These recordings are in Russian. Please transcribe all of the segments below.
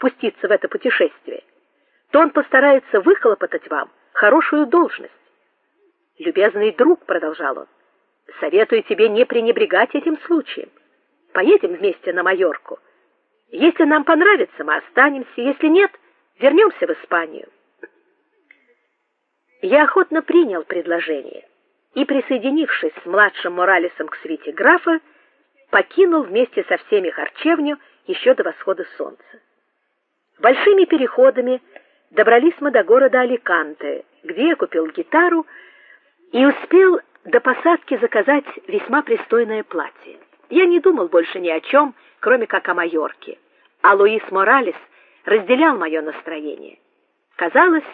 пуститься в это путешествие, то он постарается выхлопотать вам хорошую должность. Любезный друг, продолжал он, советую тебе не пренебрегать этим случаем. Поедем вместе на Майорку. Если нам понравится, мы останемся, если нет, вернемся в Испанию. Я охотно принял предложение и, присоединившись с младшим Моралесом к свите графа, покинул вместе со всеми харчевню еще до восхода солнца. Большими переходами добрались мы до города Аликанте, где я купил гитару и успел до посадки заказать весьма пристойное платье. Я не думал больше ни о чем, кроме как о Майорке. А Луис Моралес разделял мое настроение. Казалось,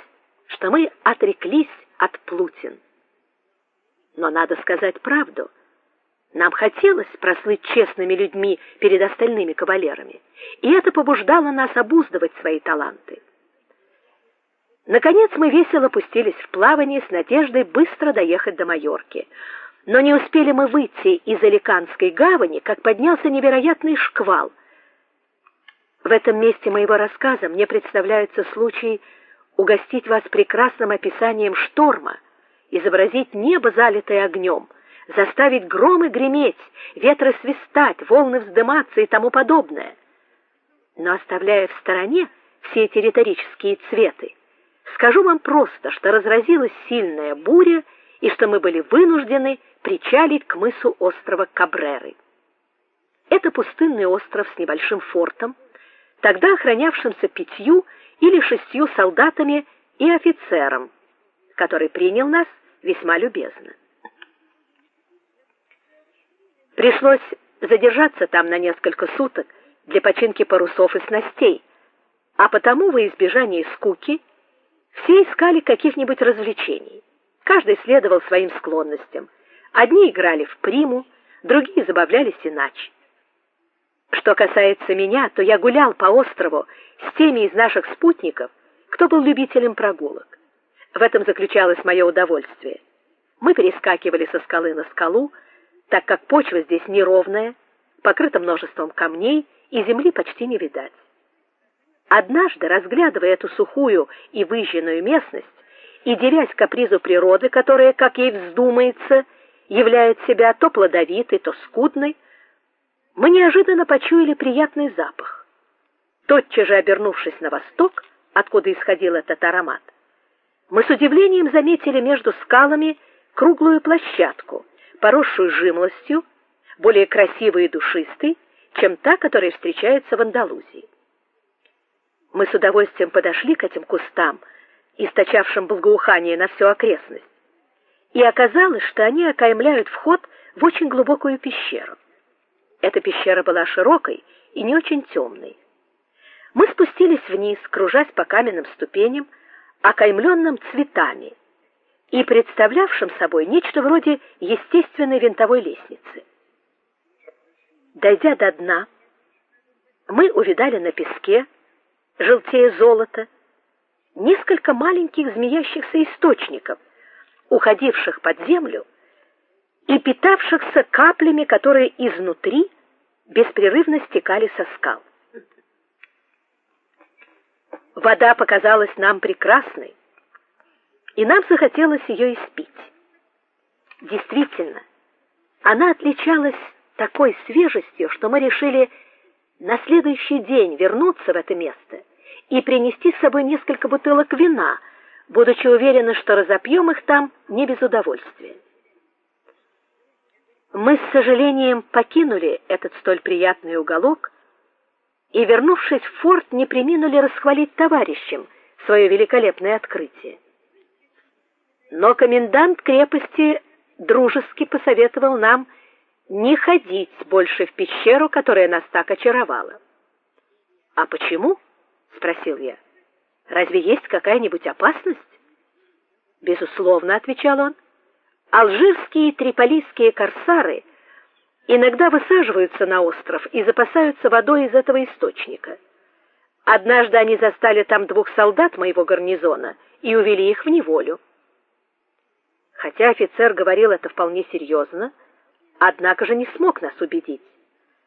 что мы отреклись от Плутин. Но надо сказать правду. Нам хотелось прослыть честными людьми перед остальными кавалерами, и это побуждало нас обуздывать свои таланты. Наконец мы весело пустились в плавание с надеждой быстро доехать до Майорки. Но не успели мы выйти из Аликанской гавани, как поднялся невероятный шквал. В этом месте моего рассказа мне представляется случай угостить вас прекрасным описанием шторма, изобразить небо залитое огнем, заставить громы греметь, ветры свистать, волны вздыматься и тому подобное. Но оставляя в стороне все эти риторические цветы, скажу вам просто, что разразилась сильная буря и что мы были вынуждены причалить к мысу острова Кабреры. Это пустынный остров с небольшим фортом, тогда охранявшимся пятью или шестью солдатами и офицером, который принял нас весьма любезно. Пришлось задержаться там на несколько суток для починки парусов и снастей, а потому во избежание скуки все искали каких-нибудь развлечений. Каждый следовал своим склонностям. Одни играли в приму, другие забавлялись иначе. Что касается меня, то я гулял по острову с теми из наших спутников, кто был любителем прогулок. В этом заключалось мое удовольствие. Мы перескакивали со скалы на скалу, так как почва здесь неровная, покрыта множеством камней и земли почти не видать. Однажды, разглядывая эту сухую и выжженную местность и дивясь капризу природы, которая, как ей вздумается, являет себя то плодовитой, то скудной, мы неожиданно почуяли приятный запах. Тотчас же обернувшись на восток, откуда исходил этот аромат, мы с удивлением заметили между скалами круглую площадку, поросшую жимолостью, более красивой и душистой, чем та, которая встречается в Андалузии. Мы с удовольствием подошли к этим кустам, источавшим благоухание на всю окрестность. И оказалось, что они окаймляют вход в очень глубокую пещеру. Эта пещера была широкой и не очень темной. Мы спустились вниз, кружась по каменным ступеням, окаймленным цветами и представлявшим собой нечто вроде естественной винтовой лестницы. Дойдя до дна, мы увидали на песке желтее золота несколько маленьких змеящихся источников, уходивших под землю и питавшихся каплями, которые изнутри беспрерывно стекали со скал. Вода показалась нам прекрасной, и нам захотелось ее испить. Действительно, она отличалась такой свежестью, что мы решили на следующий день вернуться в это место и принести с собой несколько бутылок вина, будучи уверены, что разопьем их там не без удовольствия. Мы с сожалением покинули этот столь приятный уголок и, вернувшись в форт, не преминули расхвалить товарищам свое великолепное открытие. Но комендант крепости дружески посоветовал нам не ходить больше в пещеру, которая нас так очаровала. А почему? спросил я. Разве есть какая-нибудь опасность? Безусловно, отвечал он. Алжирские и триполийские корсары иногда высаживаются на остров и запасаются водой из этого источника. Однажды они застали там двух солдат моего гарнизона и увели их в неволю. Хотя офицер говорил это вполне серьезно, однако же не смог нас убедить.